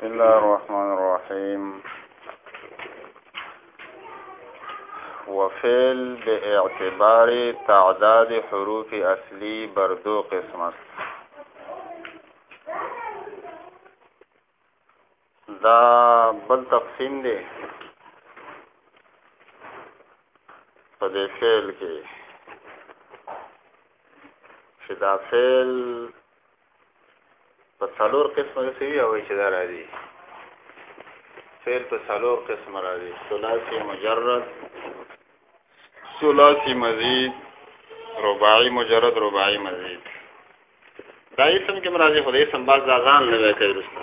بسم الله الرحمن الرحيم وفعل باعتبار تعداد حروف اصلي بر دو قسم است دا بل تقسیم دی په دې فعل کې چې دا فعل په څلور قسمه کې وی او چې دا راځي فعل په څلور قسمه راځي ثلاثي مجرد ثلاثی مزید رباعی مجرد رباعی مزید دا اسم کې مرادي خدای اسم باز ځان نه کوي رسته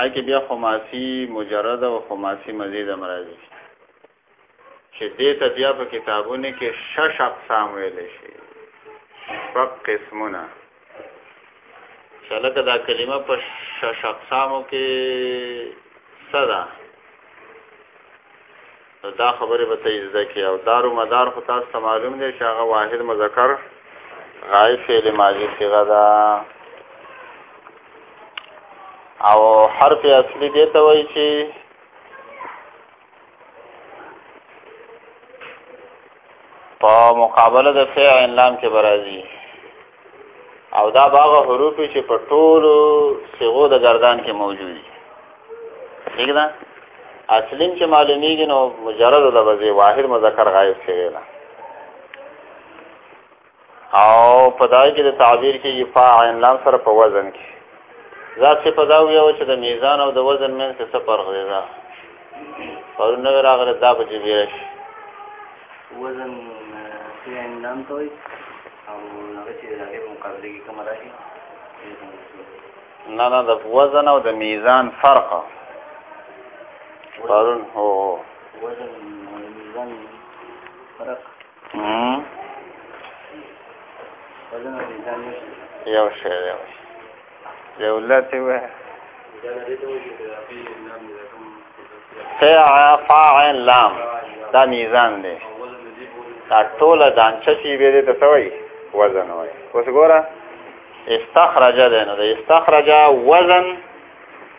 آی کې بیا خماسی مجرد او خماسی مزید مرادي چې دې ته بیا په کتابونو کې شش اقسام ویل شي شپږ قسمونه شلکه دا کلمه په شش اقسامو کې صدا دا خبره به ته زده کې او دار او مدار خو تاسو ته معلوم دی چې هغه واحد مذکر غایب فعل ماضی صيغه ده او حرف اصلي دی ته وایي چې په مقابله د فعل عین لام کې برازي او دا باغه حروف چې په ټولو صيغو د گردان کې موجود دي ٹھیک ده اصلین چې معلومیږي نو مجرد لفظ واحد مذکر غائب شوی نه او په دای کې د تعبیر کې یفا عین لام سره په وزن کې ذات څه په دا ویو چې د میزان او د وزن منځ کې څه فرق دی دا او نو راغله دا به جبیر شي وزن عین لام ته وي او هغه چې هغه مقابله کې کوم راځي نه نه د وزن او د میزان فرق پرون هو وزن او میزان فرق یو شی یو شی یو لته وه فاعل فاعل لام دا میزان دی دا ټول دانچه چې به دې ته وایي وزن وایي اوس ګوره استخرج ده نو استخرج وزن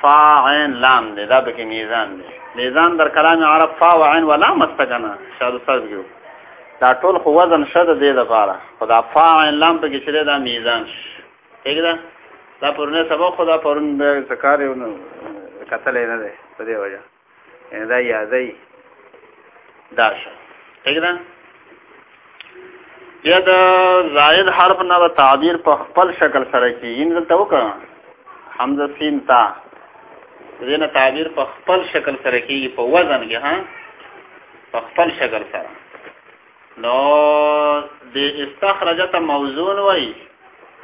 فا عین لام دی دا بکی میزان دی میزان در کلام عرب فا و عین و لام استکنه شاد استاذ گیو دا ټول خو وزن شد دی دا پارا خدا فا عین لام پکی چلی دا میزان ٹھیک دا دا پرونه سبق خدا پرون به ذکر یو کتل نه دی په دې وجه دا یادې دا شو ٹھیک ده بیا د زائد حرف نه د تعبیر په خپل شکل سره کې ان دلته وکړه حمزه سین تا دینه تعبیر په خپل شکل سره کې په وزن کې ها په خپل شکل سره نو د استخرجت موزون وای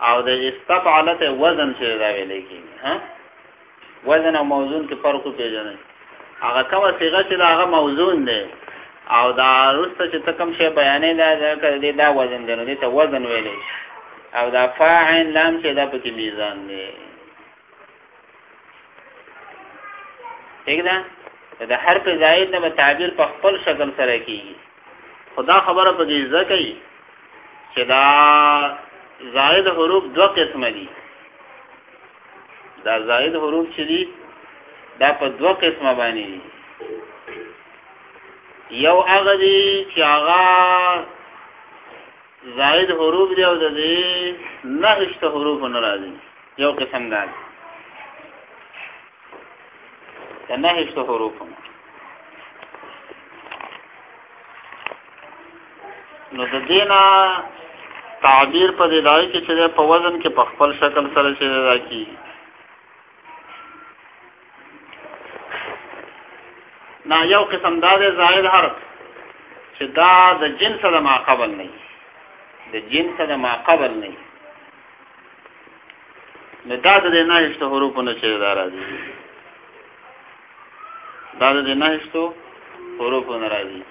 او د استفعلت وزن چې دا ویل کېږي ها وزن او موزون کې فرق پیژنئ هغه کومه صيغه چې دا هغه موزون دی او دا رسته چې تکم شی بیانې دا ځکه دې دا وزن دی نو دې ته وزن ویلې او دا فاعل لام چې دا پکې میزان دی ٹھیک ده دا حرف زائد نه تعبیر په خپل شکل سره کیږي خدا خبره په دې ځکه چې دا زائد حروف دوه قسم دي دا زائد حروف چې دي دا په دوه قسمه باندې دي یو هغه دي چې هغه زائد حروف دی او د دې نه هیڅ حروف نه راځي یو قسم دا دی نه هیڅ حروف نه نو د دینا تعبیر په دې دای کې چې په وزن کې په خپل شکل سره چې دا کی نا یو قسم دا د زائد حرف چې دا د جنس د ما قبل نه د جنس د ما قبل نه نو دا د نه هیڅ حروف نه چې دا راځي دا د نهشتو حروف ناراضي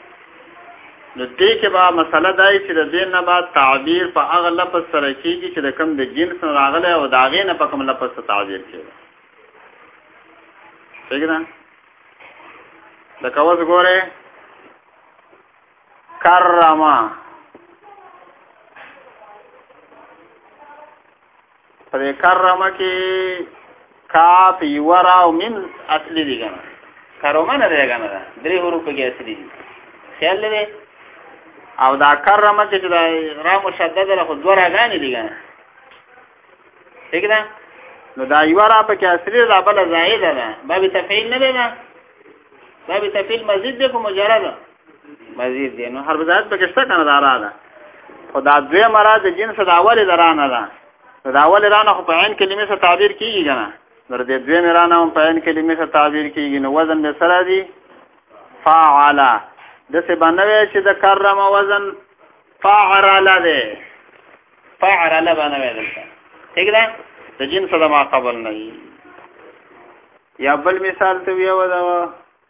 نو دې کې به مسله دا چې د دې نه بعد تعبیر په هغه لفظ سره کېږي چې د کم د جنس نه راغلی او د هغې نه په کوم لفظ سره تعبیر کېږي صحیح ده لکه اوس ګورې کرما په دې کرمه کې کاف یو را او میم اصلي دي کنه کرمه نه دی کنه دا درې حروف کې اصلي دي خیال لري او دا کرمه چې دا را مشدد له خود ورا غانې دي کنه ٹھیک ده نو دا یو را په کې اصلي دا بل زائد ده باب تفعیل نه ده باب تفعیل مزید ده کوم مجرد مزید دی نو حرف زائد پکې شته کنه دا را ده خو دا دوی مراد جنس د اول درانه ده د اول رانه خو په عین کلمې سره تعبیر کیږي کنه در دې دوی مرانه هم په عین کلمې سره تعبیر کیږي نو وزن به سره دی فاعل د څه بنوي چې د کرم وزن فاعل ده فاعل بنوي دلته ٹھیک ده د جنس د ما قبل نه یا بل مثال ته ویو دا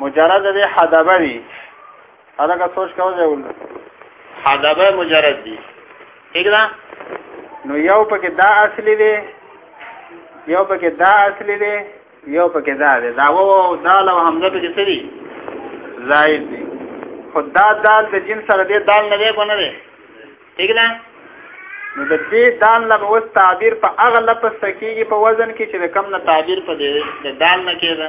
مجرد دی حدبه وی هغه سوچ کوو ځول حدبه مجرد دی ٹھیک ده نو یو پکې دا اصلي دی یو پکې دا اصلي دی یو پکې دا دی دا وو دا لو حمزه پکې څه دی زائد دی خدا دال د جنس سره دی دال نه دی کو نه دی ٹھیک ده نو د دې دال له اوس تعبیر په اغه لپس کېږي په وزن کې چې د کم نه تعبیر په دې د دال نه کېده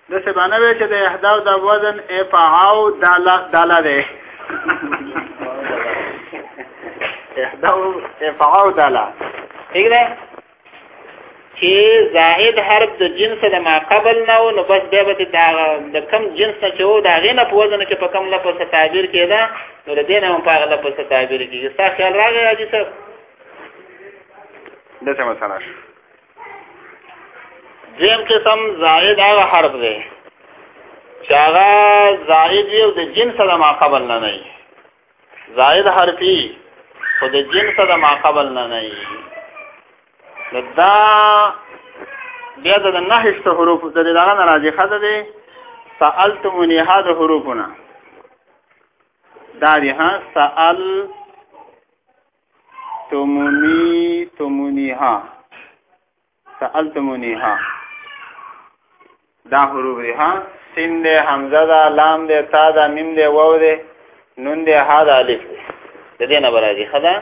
د سبانه وی چې د احداو د وزن افعاو دالا دالا ده احداو افعاو دالا ٹھیک ده چې زائد حرف د جنس د ما قبل نه و نو بس بیا به د کم جنس نه چې و د هغې نه په وزن کې په کم لفظ ته تعبیر کېده نو د دې نه هم په هغه لفظ ته تعبیر کېږي ستا خیال راغی حاجي صاحب داسې مسله شو دیم قسم زائد هغه حرف دی چې هغه زائد یو د جنس د ما قبل نه نه زائد حرفي خو د جنس د ما قبل نه نه دا بیا د نهشت حروف د دې دغه راځي خزه دي سالتمونی هذا حروفنا دا دي ها سال تمونی تمونیها سألتمونیها دا حروف دی ها سین دی حمزه دا لام دی تا دا میم دی واو دی نون دی ها دا الف دی د دې نه برازي خدا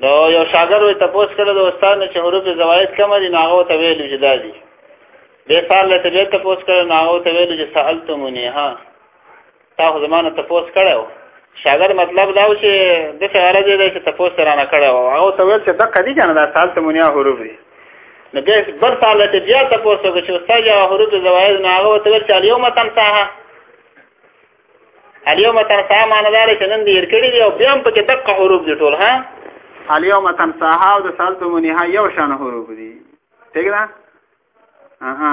نو یو شاګر وي تاسو کړه د استاد نه چې حروف زواید کم دي نو هغه ته ویل چې دا دي به سال له تجربه تاسو کړه نو هغه ته ویل چې سوال ته مونږه تاسو زمانه تفوس کړو شاګر مطلب دا و چې د څه غرض دی چې تفوس را نه کړو او ته ویل چې د قدی کنه دا سال ته مونیا حروف دي نو بیا بل سال ته بیا تفوس وکړو چې استاد یا حروف زوایز نه هغه ته ویل چې یو متن ساها الیوم تنسا معنی دار چې نن دې کړی دی او بیا هم پکې دقه حروف دي ټول ها الیوم تنسا ها او د سالتمونی ها یو شان حروف دي ٹھیک ده اها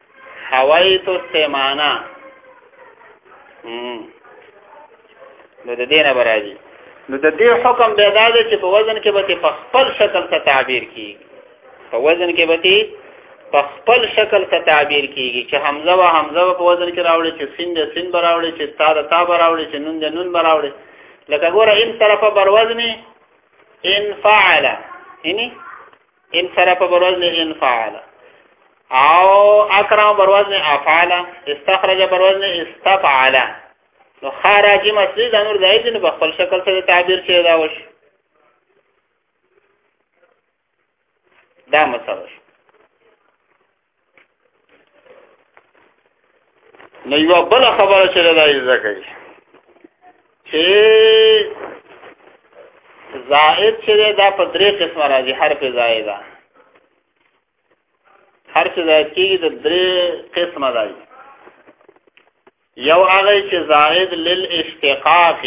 حویت السیمانا نو د دینه برازي نو د دې حکم به دا دی چې په وزن کې به په خپل شکل ته تعبیر کیږي په وزن کې به په خپل شکل ته تعبیر کیږي چې حمزه و حمزه په وزن کې راوړي چې سین د سین براوړي چې تا د تا براوړي چې نون د نون براوړي لکه ګوره ان طرفه بر وزن ان فعل یعنی ان سره په بروز نه ان فعل او اکرم بروز نه افعل استخرج بروز نه استفعل نو خارج مسجد امر ځای دې په خپل شکل سره تعبیر شي دا وش دا مسله نو یو بل خبره چې دا یې ځکه چې زائد چې دا په درې قسمه راځي حرف زائده هر چې زائد کېږي د درې قسمه راځي یو هغه چې زائد للاشتقاق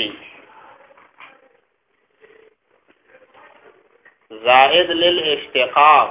زائد للاشتقاق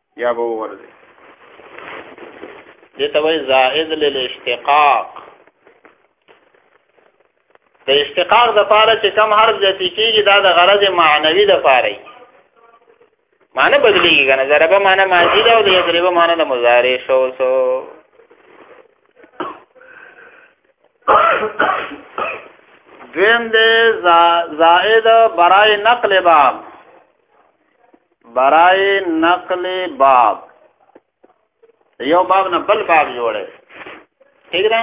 یا به ورځي دته وای زائد للاشتقاق د اشتقاق د پاره چې کم حرف زیاتی کیږي دا د غرض معنوي د پاره معنی بدلیږي کنه ضربه معنی ماضی دا او د یضربه معنی د مضارع شو سو دویم دې زائد برای نقل باب برای نقل باب یو باب نه بل باب جوړه ٹھیک ده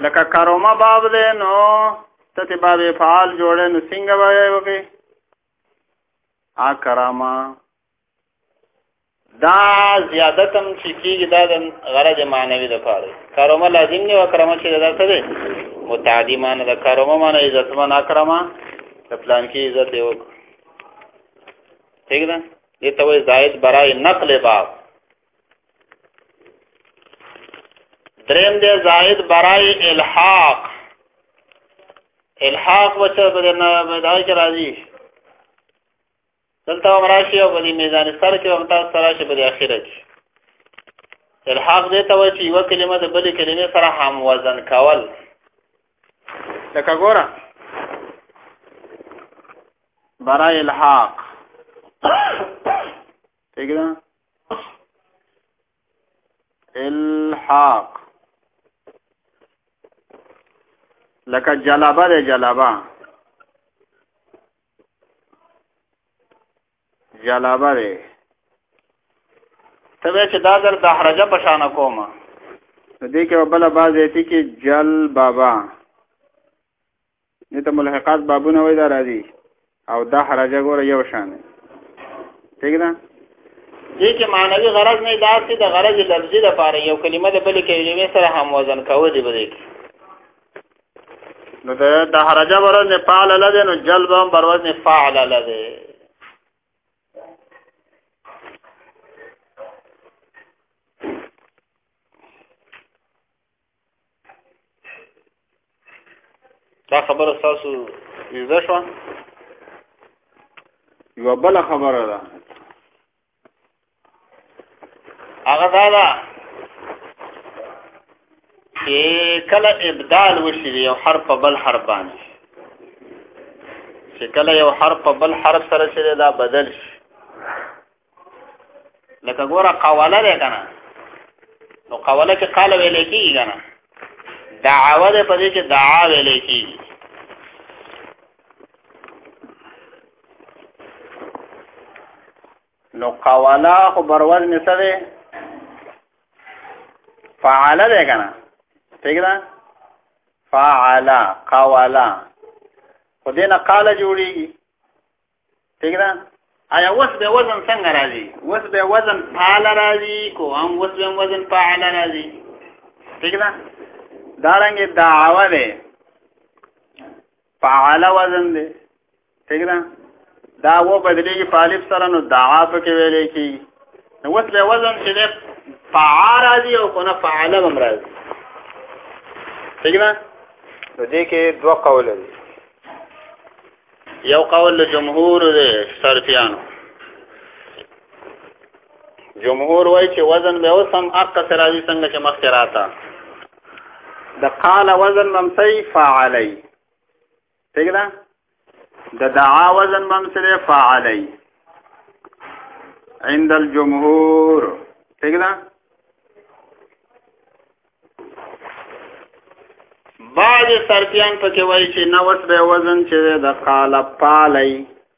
لکه کاروما باب ده نو ته باب فعال جوړه نو څنګه وایي وکي ا کراما دا زیادتم چې کیږي دا د غرض معنوي د پاره کارمه لازم نه وکرمه چې دا څه دی متعدی معنی د کارمه معنی عزت من اکرمه د پلان کې عزت دی وک ٹھیک ده دې ته وایي زائد برای نقل باب دریم دی زائد برای الحاق الحاق وچه بدنه بدای کې راځي دلته هم راشي او په دې میزان سر کې هم تاسو سره شي په دې اخره کې الحاق دې ته وایي چې یو کلمه د بلې کلمې سره هم وزن کول لکه ګوره برای الحاق ٹھیک ده الحاق لکه جلبه ده جلبه جلابه دی ته چې دا در دحرجه په شان کوم نو دې کې بل باز ایتی کې جل بابا دې ته ملحقات بابونه وای دا راځي او دحرجه ګوره یو شان ٹھیک ده دې کې معنوي غرض نه داسې د غرض لفظي لپاره یو کلمه د بل کلمې سره هم وزن کول دی بده کې نو د دهرج بر وزن فعل لده نو جلب هم بر وزن فعل لده دا خبره تاسو یې ځه شو یو بل خبره ده هغه دا ده چې کله ابدال وشي د یو حرف په بل حرف باندې چې کله یو حرف په بل حرف سره چې دا بدل شي لکه ګوره قواله ده کنه نو قواله کې قال ویل کېږي کنه دعوه ده په دې کې دعا ویل کېږي نو قوالا خو بر وزن څه دی فعاله دی کنه ٹھیک ده فعالا قوالا خو دینه قاله جوړیږي ٹھیک ده آیا وس به وزن څنګه راځي وس به وزن فعال راځي کو هم وس به وزن فعال راځي ٹھیک ده دا رنګ دعوه ده فعال وزن دی ٹھیک ده دا و بدلیږي په الف سره نو دعا په کې ویلې کی نو وس له وزن چې ده فعال راځي او کنه فعال هم راځي ٹھیک ده نو دې کې دوه قول دي یو قول له جمهور دی سرفیانو جمهور وای چې وزن به اوسم اقص راځي څنګه چې مخکې راته د قال وزن ممسی فعلی ٹھیک ده د دعا وزن ممسی فعلی عند الجمهور ٹھیک ده بعض سرتیان پکې وایي چې نوس به وزن چې د قال پالی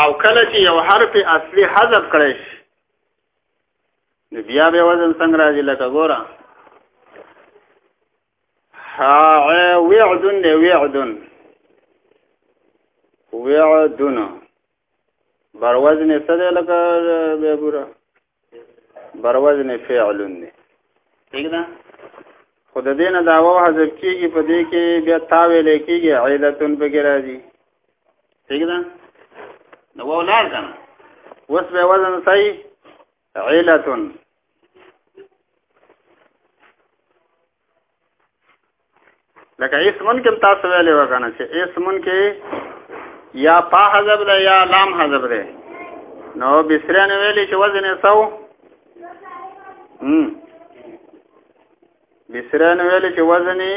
او کله چې یو حرف اصلي حذف کړی شي نو بیا به وزن څنګه راځي لکه ګوره ها وعدن دی وعدن وعدن بر وزن څه دی لکه بیا ګوره بر وزن فعل دی ٹھیک ده خو د دې نه دا واو حذف کیږي په دې کې بیا تا ویل کیږي عیلتون په کې راځي ٹھیک ده نو واو لار کنه وس به وزن صحیح عیلتون لکه اسمن کې تاسو ویلې وکنه چې اسمن کې یا پا حذف ده یا لام حذف ده نو بسرین ویلې چې وزن یې سو هم بسرین ویلې چې وزن یې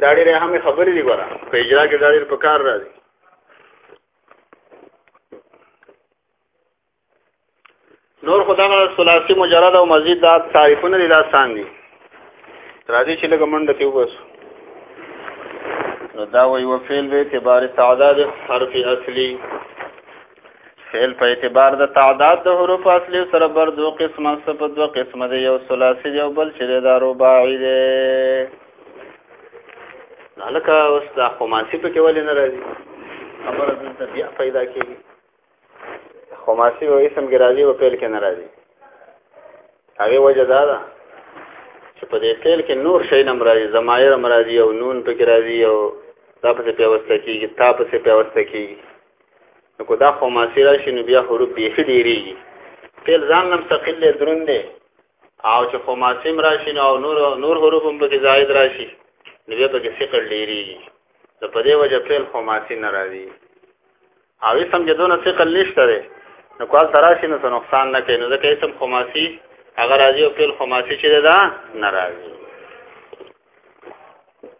دا ډېرې اهمې خبرې دي ګوره په اجرا کې دا ډېر په کار راځي نور خو دغه ثلاثي مجرد او مزید دا تعریفونه دي دا سان دي راځي چې لږه منډه کې وباسو نو دا وی وفعل به اعتبار تعداد حرف اصلي فعل په اعتبار د تعداد د حروف اصلي سره بر دو قسمه صفت دو قسمه دی یو ثلاثي دی او بل چې دا رباعي دی لکه اوس دا خماسي په کې ولې نه راځي خبره دلته بیا پیدا کېږي خماسي او اسم کې راځي او فعل کې نه راځي هغه وجه دا ده چې په دې فعل کې نور شی نه مرادي زمایر مرادي او نون پکې راځي او دا پسې پیوسته کېږي تا پسې پیوسته کېږي نو کو دا خماسي راشي نو بیا حروف بیخي ډېرېږي فعل ځان لم ثقیل دی درون دی او چې خماسي هم راشي نو او نور نور حروف هم پکې زاید راشي نو بیا پکې ثقل ډېرېږي نو په دې وجه فعل خماسي نه راځي او اسم چې دونه ثقل نشته دی نو کال تراشي نو څه نقصان نه کوي نو ځکه اسم خماسي هغه راځي او فعل خماسي چې ده نه راځي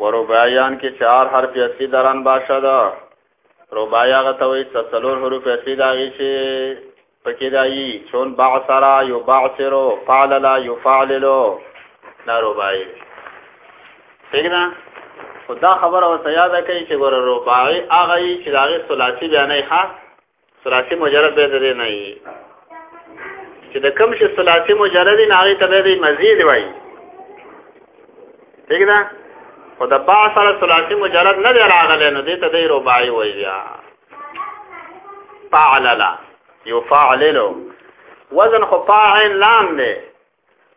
ورباعیان کې چار حرف اصلي دران باشه ده رباعیا غتوي څلور حروف اصلي داږي چې پکې دایي چون بعثرا یبعثرو فعللا یفعللو دا رباعی څنګه خدا خبره وسه یاد کړئ چې ګور رباعی هغه چې داغه ثلاثي بیانې ښه ثلاثي مجرد به درې نه وي چې د کوم شي ثلاثي مجرد نه هغه ته به مزید وایي ٹھیک ده خو د با سره ثلاثي مجرد نه دی راغلی نو دې ته دی رباعي وایي بیا فعللا یفعللو وزن خو فاعل لام دی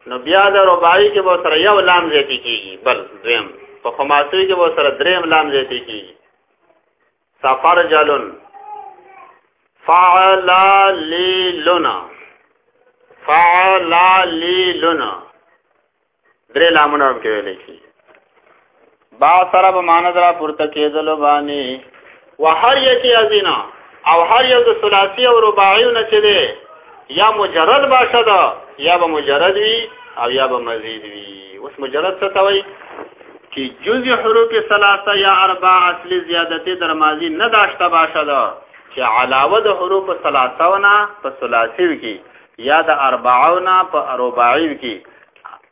نو بیا د رباعي کې به سره یو لام زیاتی کیږي بل دویم په خماسي کې به سره دریم لام زیاتی کیږي تفرجلن فعلاللن فعلاللن درې لامونه هم کې ویل شي با سره به معنی درا پورته کېدل باندې وهر یتی ازینا او هر یو د ثلاثي او رباعي نه چې دی یا مجرد باشه دا یا به مجرد وي او یا به مزید وي اوس مجرد څه ته وایي چې جز حروف ثلاثه یا اربع اصلي زیادتې در ماضي نه داشته باشه دا چې علاوه د حروف ثلاثه نه په ثلاثي کې یا د اربعونه په رباعي کې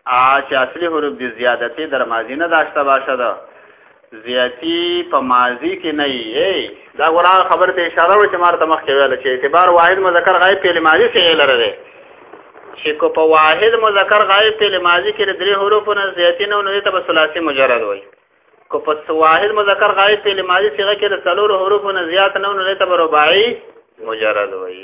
ا چې اصلي حروف د زیادتي در ماضی نه داشته باشه ده زیاتی په ماضی کې نه یي دا ګورا خبر ته اشاره و چې مارته مخ کې ویل چې اعتبار واحد مذکر غایب په ماضی کې لره ده چې کو په واحد مذکر غایب په ماضی کې درې حروف نه زیاتی نه نو ته په ثلاثي مجرد وایي کو په واحد مذکر غایب په ماضی صيغه کې د څلور حروف نه زیات نه نو ته په رباعي مجرد وایي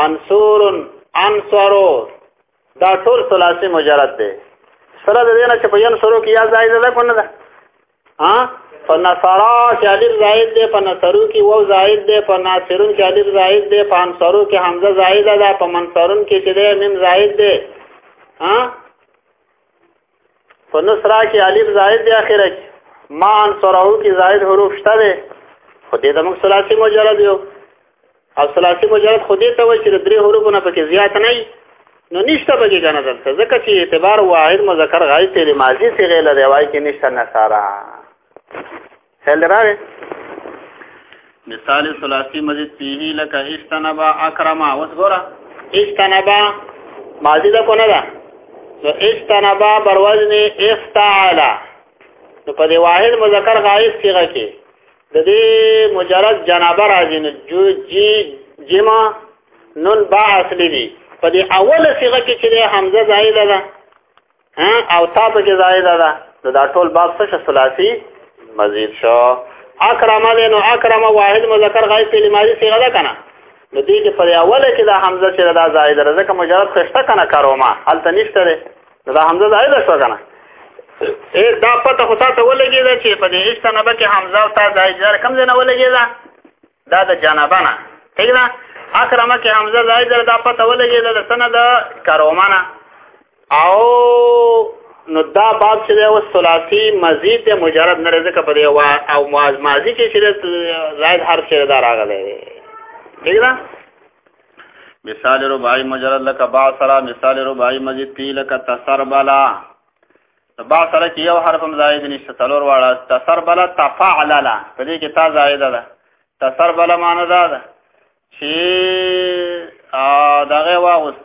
منصور انصر دا ټول ثلاثي مجرد دی سره د دې نه چې په ین سره کې یا زائد ده کنه ده ها فنصرا کې الف زائد ده فنصرو کې واو زائد ده فناصرون کې الف زائد ده فانصرو کې حمزه زائد ده په منصرون کې چې ده میم زائد ده ها په نصرا کې الف زائد دی اخره کې ما ان سرعو کې زائد حروف شته دی خو دې زموږ ثلاثي مجرد یو او ثلاثي مجرد خو دې ته وایي چې د درې حروفو نه پکې زیات نه نو نشته پکې کنه دلته ځکه چې اعتبار واحد مذکر غایب تیرې ماضي صيغه لري وایي کې نشته نصارا خیال دې راغی مثال ثلاثي مزید فيه لك اجتنب اکرم اوس ګوره اجتنب ماضی ده کو نه ده نو اجتنب بر وزن افتعل نو په دې واحد مذکر غائب صيغه کې د دې مجرد جناب راځي نو جو جي جما نون با اصلي دي په دې اوله صيغه کې چې حمزه زائده ده او تا په کې زائد ده نو دا ټول باب څه شو ثلاثي مزید شو اکرم له نو اکرم واحد مذکر غایب په لماری صيغه ده کنه نو دې کې پر اوله کې دا حمزه چې دا زائد ده ځکه مجرد خشته کنه کاروما هلته نشته ده دا حمزه زائد شو کنه اے دا پته خو تاسو ولګی دا چې په دې اجتناب کې حمزه او تا زائد ده کم ځای نه ولګی دا دا د جنابانه ٹھیک ده اکرمه کې حمزه زائد ده دا پته ولګی دا سند کاروما نه او نو دا باب چې دی اوس ثلاثي مزید دی مجرد نه ځکه په دی او مواز ماضي کې چې زائد حرف چې دا راغلی دی ٹھیک ده مثال رباعي مجرد لك باثرا مثال رباعي مزید پی لك تسربلا با سره کې یو حرف هم زائد نشته تلور واړه تسر بلا تفعل لا په دې کې تا زائد ده تسر بلا معنی ده چې دغه واغست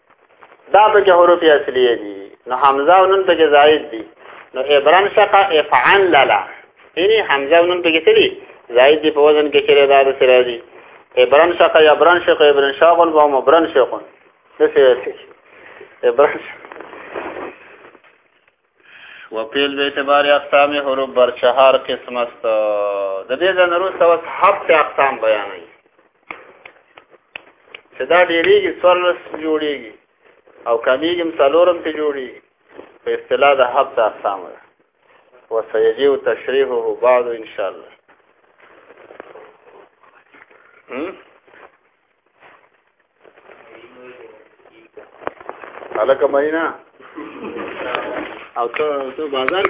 دا په کې حروف اصلي دي نو حمزه او نون په کې زائد دي نو ابران شقه افعن للا یعنی حمزه او نون په کې سړي زائد دي په وزن کې چیرې دا د سره دي ابران شقه یا ابران شقه ابران شاغل و هم ابران شقه څه څه ابران شقه و پیل به اعتبار اقسام حروف بر چهار قسم است د دې د نورو سو هفت اقسام بیانوي چې دا ډېریږي څوارلس جوړیږي او کمیږي هم څلورم ته جوړیږي په اصطلاح د هفت اقسام ده وسيجيء تشريحه بعد ان شاء الله علاقه ماینا او ته ته بازار